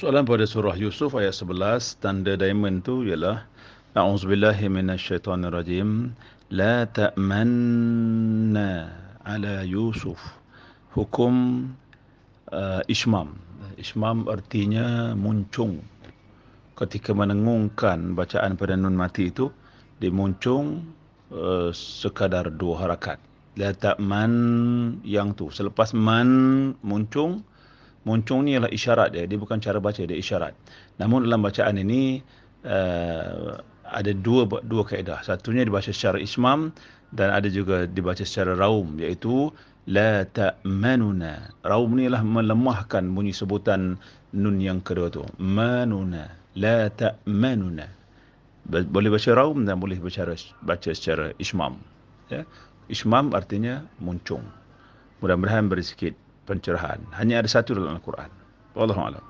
Soalan pada surah Yusuf ayat 11 tanda diamond tu ialah A'udzubillahi minasyaitonirrajim la ta'manna ala Yusuf. Hukum uh, ismam. Ismam artinya muncung. Ketika menengungkan bacaan pada nun mati itu dimuncung uh, sekadar dua harakat. La ta'man yang tu. Selepas man muncung muncung ni adalah isyarat dia. Dia bukan cara baca, dia isyarat. Namun dalam bacaan ini uh, ada dua dua kaedah. Satunya dibaca secara ismam dan ada juga dibaca secara raum iaitu la ta'manuna. Raum ni adalah melemahkan bunyi sebutan nun yang kedua tu. Manuna. La ta'manuna. Boleh baca raum dan boleh baca baca secara ismam. Ya. Ismam artinya muncung. Mudah-mudahan beri sikit pencerahan. Hanya ada satu dalam Al-Quran. Wallahu a'lam.